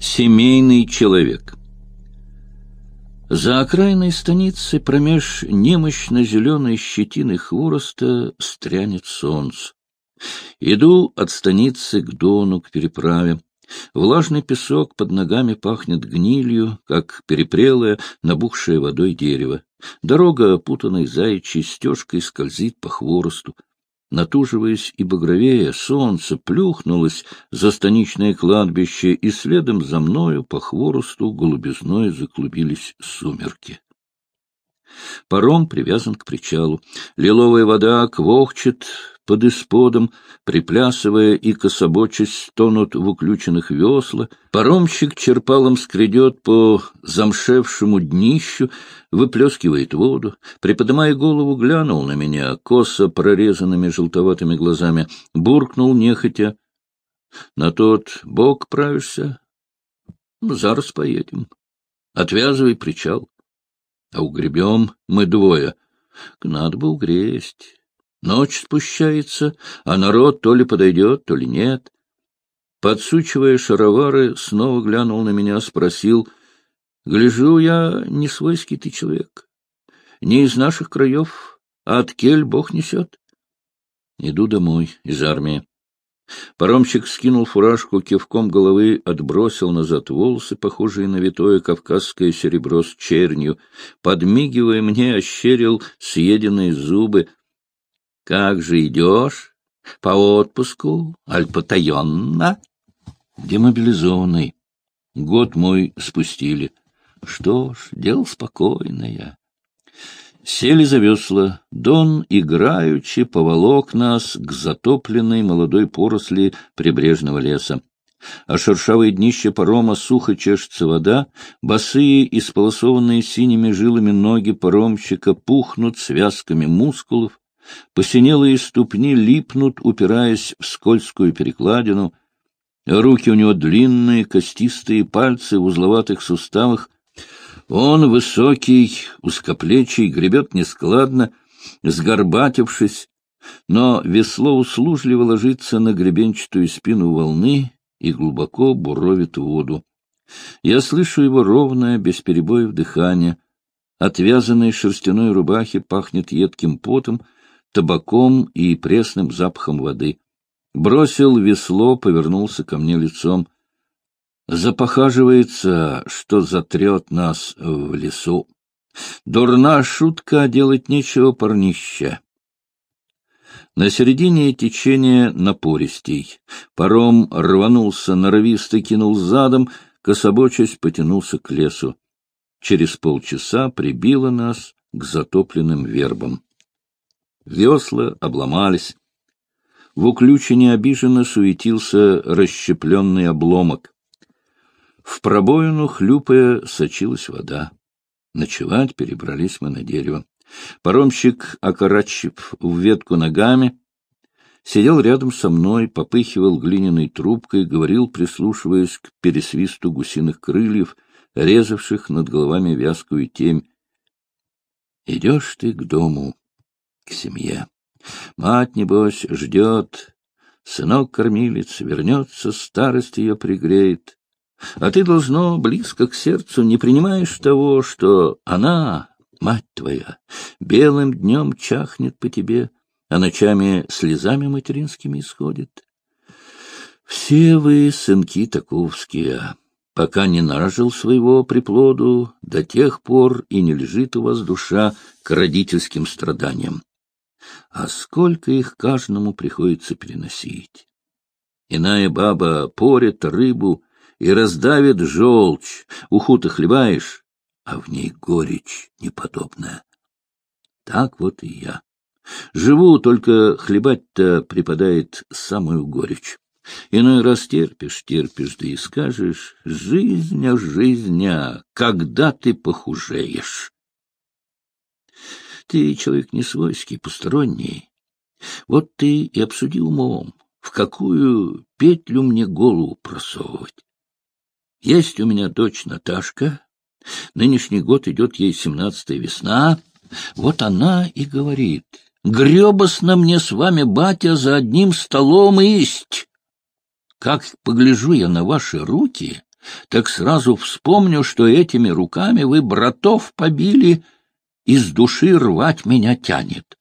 Семейный человек. За окраиной станицы промеж немощно-зеленой щетины хвороста стрянет солнце. Иду от станицы к дону, к переправе. Влажный песок под ногами пахнет гнилью, как перепрелое, набухшее водой дерево. Дорога, опутанной заячьей стежкой, скользит по хворосту. Натуживаясь и багровее, солнце плюхнулось за станичное кладбище, и следом за мною по хворосту голубизной заклубились сумерки. Паром привязан к причалу. Лиловая вода квохчет под исподом, приплясывая и кособочась, тонут в уключенных весла. Паромщик черпалом скредет по замшевшему днищу, выплескивает воду. Приподнимая голову, глянул на меня, косо прорезанными желтоватыми глазами, буркнул нехотя. — На тот бок правишься? Зараз поедем. Отвязывай причал. А угребем мы двое. Надо бы угресть. Ночь спущается, а народ то ли подойдет, то ли нет. Подсучивая шаровары, снова глянул на меня, спросил, «Гляжу я, не свойский ты человек, не из наших краев, а от кель Бог несет». Иду домой из армии. Паромщик скинул фуражку, кивком головы отбросил назад волосы, похожие на витое кавказское серебро с чернью, подмигивая мне, ощерил съеденные зубы. — Как же идешь? По отпуску? Аль потаенно? Демобилизованный. Год мой спустили. Что ж, дело спокойное. Сели за весла. Дон, играючи, поволок нас к затопленной молодой поросли прибрежного леса. А шершавые днище парома сухо чешется вода, босые, исполосованные синими жилами ноги паромщика пухнут связками мускулов, посинелые ступни липнут, упираясь в скользкую перекладину, руки у него длинные, костистые пальцы в узловатых суставах он высокий, узкоплечий, гребет нескладно, сгорбатившись, но весло услужливо ложится на гребенчатую спину волны и глубоко буровит воду. Я слышу его ровное, без перебоев дыхание. От вязаной шерстяной рубахи пахнет едким потом, табаком и пресным запахом воды. Бросил весло, повернулся ко мне лицом. Запохаживается, что затрет нас в лесу. Дурна шутка, делать нечего, парнище. На середине течения напористей. Паром рванулся, норовисто кинул задом, кособочась потянулся к лесу. Через полчаса прибило нас к затопленным вербам. Весла обломались. В уключине обиженно суетился расщепленный обломок. В пробоину, хлюпая, сочилась вода. Ночевать перебрались мы на дерево. Паромщик, окорачив в ветку ногами, сидел рядом со мной, попыхивал глиняной трубкой, говорил, прислушиваясь к пересвисту гусиных крыльев, резавших над головами вязкую темь. Идешь ты к дому, к семье. Мать, небось, ждет. Сынок-кормилец вернется, старость ее пригреет. А ты, должно, близко к сердцу не принимаешь того, что она, мать твоя, белым днем чахнет по тебе, а ночами слезами материнскими исходит. Все вы, сынки таковские, пока не нажил своего приплоду, до тех пор и не лежит у вас душа к родительским страданиям. А сколько их каждому приходится переносить! Иная баба порет рыбу, и раздавит желчь. Уху-то хлебаешь, а в ней горечь неподобная. Так вот и я. Живу, только хлебать-то припадает самую горечь. Иной раз терпишь, терпишь, да и скажешь, жизнь, а жизнь, а когда ты похужеешь? Ты человек не свойский, посторонний. Вот ты и обсуди умом, в какую петлю мне голову просовывать. Есть у меня дочь Наташка. Нынешний год идет ей семнадцатая весна. Вот она и говорит, гребосно мне с вами, батя, за одним столом есть. Как погляжу я на ваши руки, так сразу вспомню, что этими руками вы братов побили, из души рвать меня тянет.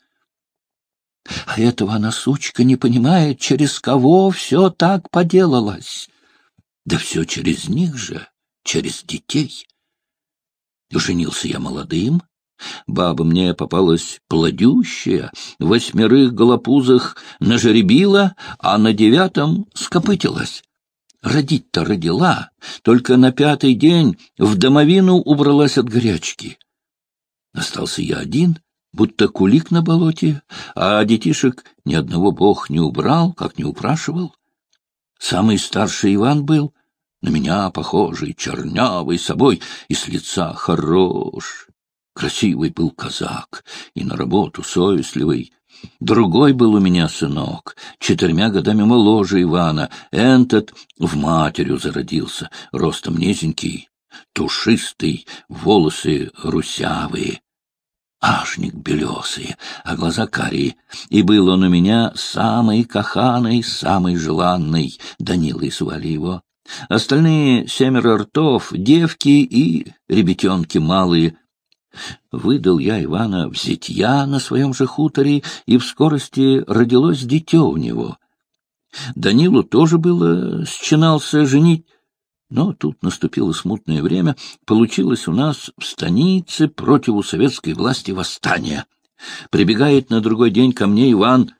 А этого она, сучка, не понимает, через кого все так поделалось. Да все через них же, через детей. Женился я молодым, Баба мне попалась плодющая, восьмерых голопузах нажеребила, а на девятом скопытилась. Родить-то родила, только на пятый день в домовину убралась от горячки. Остался я один, будто кулик на болоте, а детишек ни одного бог не убрал, как не упрашивал. Самый старший Иван был, на меня похожий, чернявый собой, и с лица хорош. Красивый был казак, и на работу совестливый. Другой был у меня сынок, четырьмя годами моложе Ивана. Энтот в матерю зародился, ростом низенький, тушистый, волосы русявые. Ашник белесый, а глаза карие. И был он у меня самый каханый, самый желанный, Данилой звали его. Остальные семеро ртов, девки и ребятенки малые, Выдал я Ивана в зятья на своем же хуторе, и в скорости родилось дитё у него. Данилу тоже было счинался женить, но тут наступило смутное время, получилось у нас в станице против советской власти восстание. Прибегает на другой день ко мне Иван.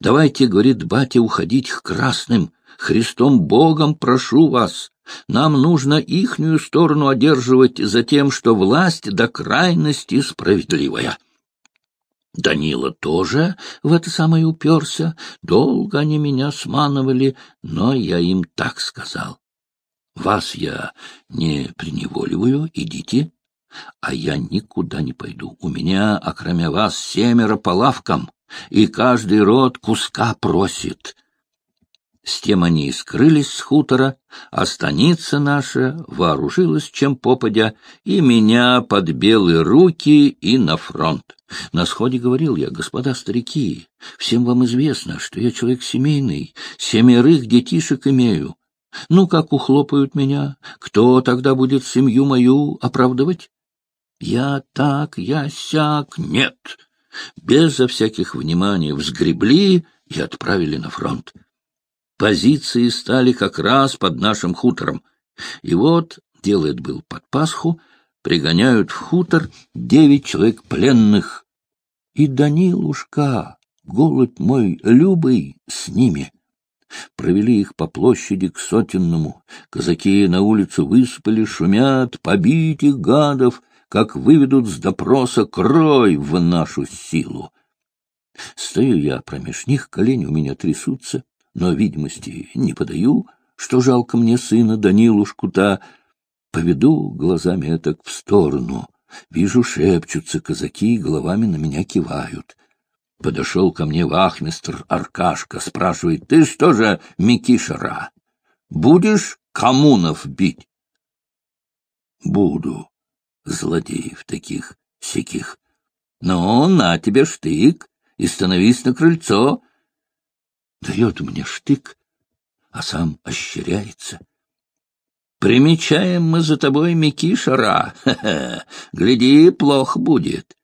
«Давайте, — говорит батя, — уходить к красным. Христом Богом прошу вас. Нам нужно ихнюю сторону одерживать за тем, что власть до крайности справедливая. Данила тоже в это самое уперся. Долго они меня сманывали, но я им так сказал. Вас я не преневоливаю, идите, а я никуда не пойду. У меня, окромя вас, семеро по лавкам, и каждый род куска просит. С тем они и скрылись с хутора, а станица наша вооружилась чем попадя, и меня под белые руки и на фронт. На сходе говорил я, господа старики, всем вам известно, что я человек семейный, семерых детишек имею. Ну, как ухлопают меня, кто тогда будет семью мою оправдывать? Я так, я сяк, нет. Безо всяких вниманий взгребли и отправили на фронт. Позиции стали как раз под нашим хутором. И вот, делает был под Пасху, пригоняют в хутор девять человек пленных. И Данилушка, голубь мой любый, с ними. Провели их по площади к сотенному. Казаки на улицу выспали, шумят, побить их гадов, как выведут с допроса крой в нашу силу. Стою я промеж них, колени у меня трясутся но видимости не подаю, что жалко мне сына Данилушку-то. Поведу глазами это в сторону. Вижу, шепчутся казаки, головами на меня кивают. Подошел ко мне вахмистр Аркашка, спрашивает, ты что же, Микишера, будешь коммунов бить? Буду, злодеев таких, всяких. Ну, на тебе штык и становись на крыльцо, дает мне штык, а сам ощеряется. Примечаем мы за тобой Микишара. Гляди, плохо будет.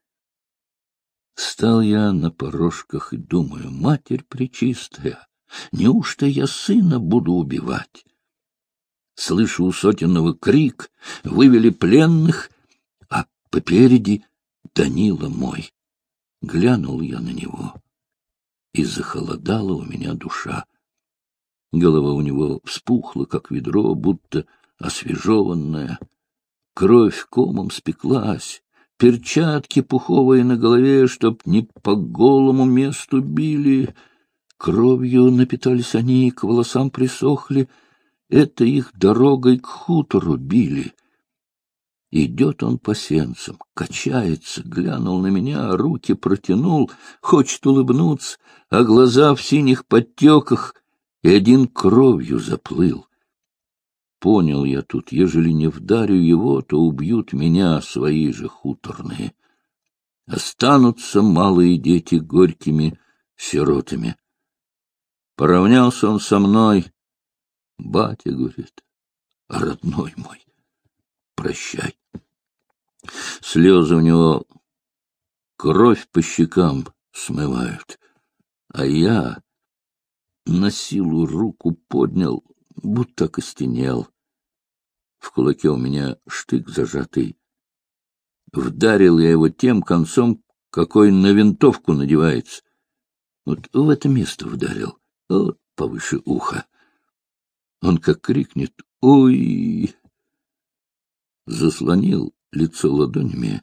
Стал я на порожках и думаю, матерь пречистая, неужто я сына буду убивать? Слышу у сотенного крик, вывели пленных, а попереди Данила мой. Глянул я на него и захолодала у меня душа. Голова у него вспухла, как ведро, будто освежеванная. Кровь комом спеклась, перчатки пуховые на голове, чтоб не по голому месту били. Кровью напитались они, к волосам присохли. Это их дорогой к хутору били. Идет он по сенцам, качается, глянул на меня, руки протянул, хочет улыбнуться, а глаза в синих подтеках, и один кровью заплыл. Понял я тут, ежели не вдарю его, то убьют меня свои же хуторные. Останутся малые дети горькими сиротами. Поравнялся он со мной. Батя, говорит, родной мой, прощай. Слезы у него кровь по щекам смывают, а я на силу руку поднял, будто костенел. В кулаке у меня штык зажатый. Вдарил я его тем концом, какой на винтовку надевается. Вот в это место вдарил, вот повыше уха. Он как крикнет «Ой!» Заслонил лицо ладонями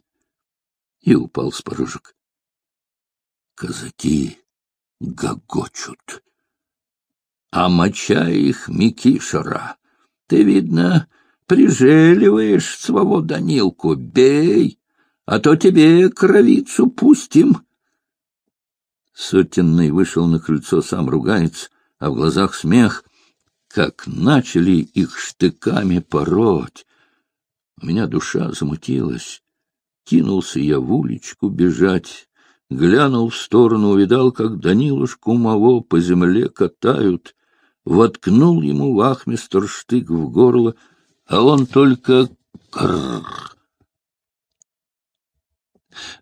и упал с порожек. Казаки гогочут. А моча их Микишера. Ты, видно, прижеливаешь своего Данилку. Бей, а то тебе кровицу пустим. Сотенный вышел на крыльцо, сам ругается, а в глазах смех. Как начали их штыками пороть! У меня душа замутилась. Кинулся я в уличку бежать, глянул в сторону, увидал, как Данилушку Маво по земле катают, воткнул ему вахмистр штык в горло, а он только крррр.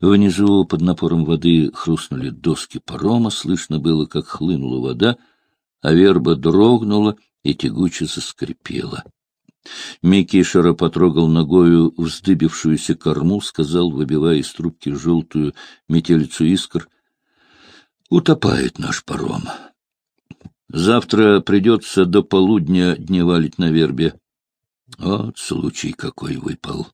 Внизу под напором воды хрустнули доски парома, слышно было, как хлынула вода, а верба дрогнула и тягуче заскрипела. Микишера потрогал ногою вздыбившуюся корму, сказал, выбивая из трубки желтую метелицу искр, «Утопает наш паром. Завтра придется до полудня дневалить на вербе. Вот случай какой выпал».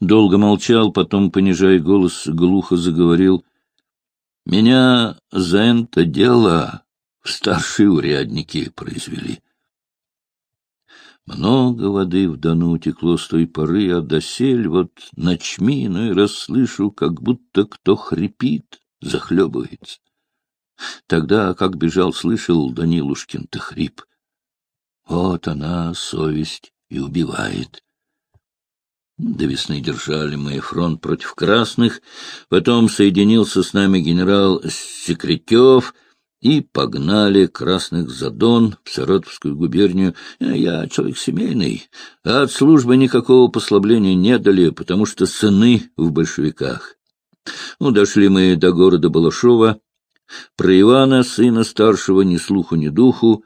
Долго молчал, потом, понижая голос, глухо заговорил. «Меня за это дело в старшие урядники произвели». Много воды в Дону утекло с той поры, а досель вот ночми, ну и расслышу, как будто кто хрипит, захлебывается. Тогда, как бежал, слышал Данилушкин-то хрип. Вот она, совесть, и убивает. До весны держали мы фронт против красных, потом соединился с нами генерал Секретев — и погнали красных за Дон в Саратовскую губернию. Я человек семейный, а от службы никакого послабления не дали, потому что сыны в большевиках. Ну, дошли мы до города Балашова. Про Ивана, сына старшего, ни слуху, ни духу.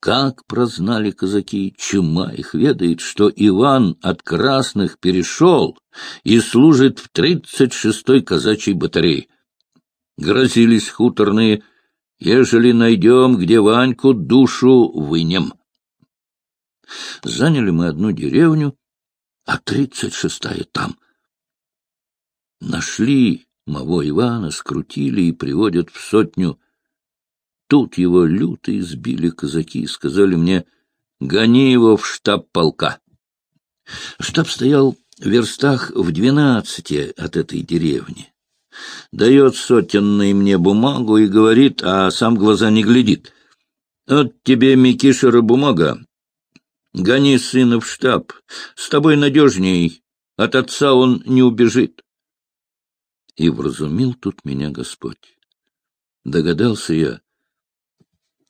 Как прознали казаки, чума их ведает, что Иван от красных перешел и служит в тридцать шестой казачьей батарее. Грозились хуторные ежели найдем, где Ваньку душу вынем. Заняли мы одну деревню, а тридцать шестая там. Нашли моего Ивана, скрутили и приводят в сотню. Тут его люто избили казаки и сказали мне, гони его в штаб полка. Штаб стоял в верстах в двенадцати от этой деревни дает сотенный мне бумагу и говорит, а сам глаза не глядит. Вот тебе, Микишера, бумага. Гони сына в штаб. С тобой надежней. От отца он не убежит. И вразумил тут меня Господь. Догадался я.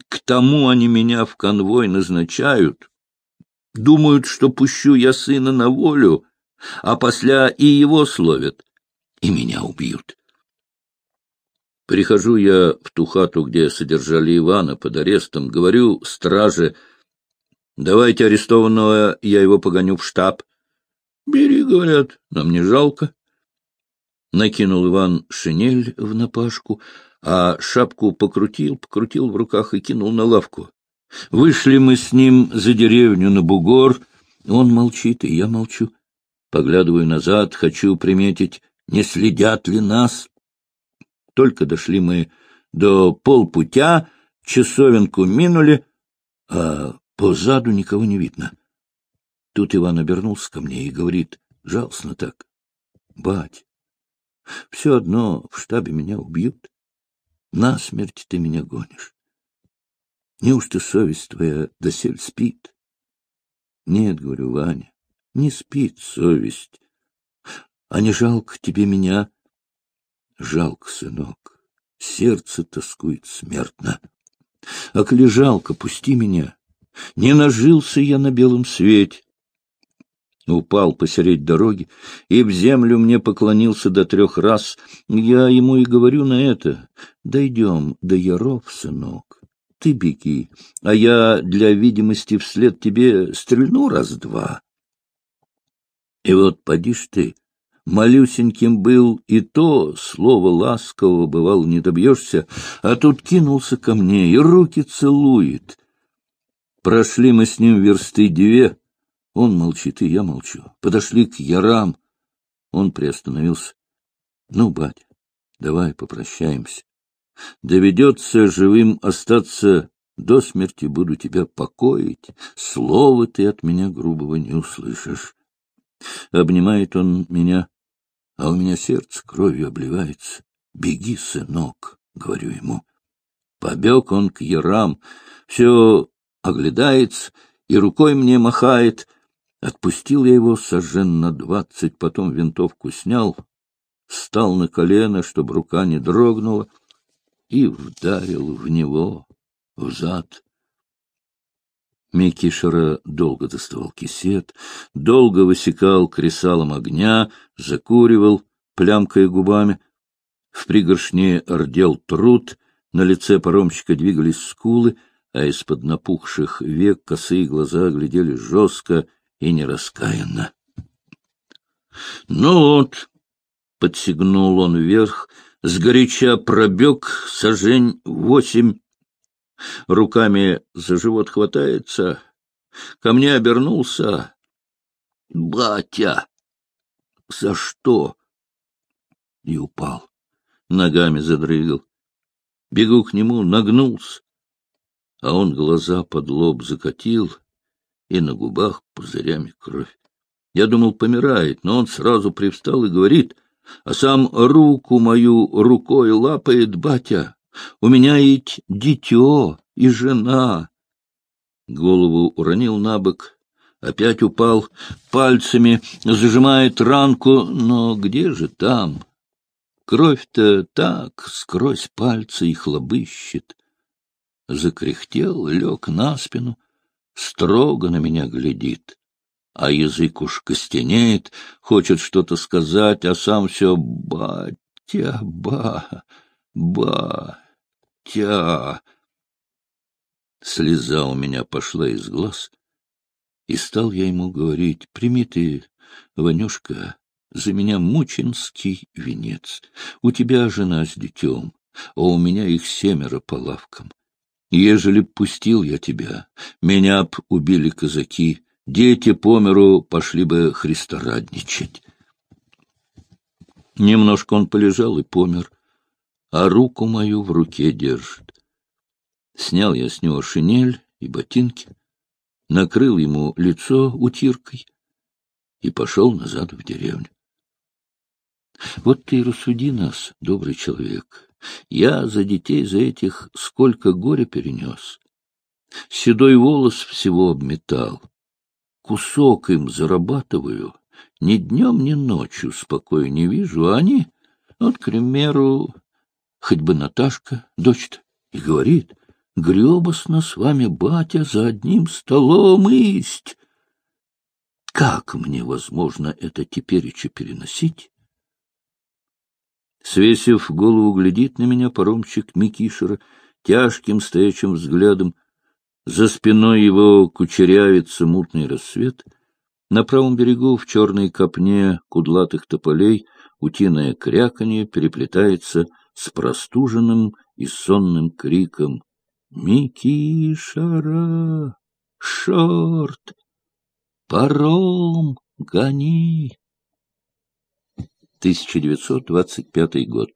К тому они меня в конвой назначают. Думают, что пущу я сына на волю, а после и его словят и меня убьют. Прихожу я в ту хату, где содержали Ивана под арестом, говорю страже, давайте арестованного, я его погоню в штаб. Бери, говорят, нам не жалко. Накинул Иван шинель в напашку, а шапку покрутил, покрутил в руках и кинул на лавку. Вышли мы с ним за деревню на бугор. Он молчит, и я молчу. Поглядываю назад, хочу приметить, не следят ли нас. Только дошли мы до полпутя, часовенку минули, а позаду никого не видно. Тут Иван обернулся ко мне и говорит, жалостно так, бать, все одно в штабе меня убьют, на смерть ты меня гонишь. Неужто совесть твоя досель спит? Нет, говорю, Ваня, не спит совесть, а не жалко тебе меня? Жалко, сынок, сердце тоскует смертно. А коли жалко, пусти меня. Не нажился я на белом свете. Упал посередь дороги и в землю мне поклонился до трех раз. Я ему и говорю на это. Дойдем до Яров, сынок. Ты беги, а я для видимости вслед тебе стрельну раз-два. И вот поди ты, малюсеньким был, и то слово ласкового, бывал, не добьешься, а тут кинулся ко мне и руки целует. Прошли мы с ним версты две, он молчит, и я молчу. Подошли к ярам. Он приостановился. — Ну, батя, давай попрощаемся. Доведется живым остаться до смерти, буду тебя покоить. Слова ты от меня грубого не услышишь. Обнимает он меня, а у меня сердце кровью обливается. Беги, сынок, — говорю ему. Побег он к ярам, все оглядается и рукой мне махает — Отпустил я его сожжен на двадцать, потом винтовку снял, встал на колено, чтобы рука не дрогнула, и вдарил в него, в зад. Микишера долго доставал кисет, долго высекал кресалом огня, закуривал, плямкая губами. В пригоршне ордел труд, на лице паромщика двигались скулы, а из-под напухших век косые глаза глядели жестко и нераскаянно. — Ну вот, — подсигнул он вверх, сгоряча пробег сожень восемь, руками за живот хватается, ко мне обернулся. — Батя! — За что? И упал, ногами задрыгал. Бегу к нему, нагнулся, а он глаза под лоб закатил — и на губах пузырями кровь. Я думал, помирает, но он сразу привстал и говорит, а сам руку мою рукой лапает батя. У меня ведь дитё и жена. Голову уронил на бок, опять упал, пальцами зажимает ранку, но где же там? Кровь-то так сквозь пальцы и хлобыщет. Закряхтел, лег на спину, строго на меня глядит, а язык уж костенеет, хочет что-то сказать, а сам все «батя, ба, батя». Слеза у меня пошла из глаз, и стал я ему говорить, «Прими ты, Ванюшка, за меня мучинский венец. У тебя жена с детем, а у меня их семеро по лавкам. Ежели б пустил я тебя, меня б убили казаки, дети по миру пошли бы христорадничать. Немножко он полежал и помер, а руку мою в руке держит. Снял я с него шинель и ботинки, накрыл ему лицо утиркой и пошел назад в деревню. Вот ты и рассуди нас, добрый человек, я за детей, за этих сколько горя перенес. Седой волос всего обметал. Кусок им зарабатываю. Ни днем, ни ночью спокою не вижу, а они, вот, к примеру, хоть бы Наташка, дочь-то, и говорит, гребосно с вами, батя, за одним столом есть. Как мне возможно это тепереча переносить? Свесив голову, глядит на меня паромщик Микишера тяжким стоячим взглядом. За спиной его кучерявится мутный рассвет. На правом берегу, в черной копне кудлатых тополей, утиное кряканье переплетается с простуженным и сонным криком «Микишара! Шорт! Паром гони!» 1925 год.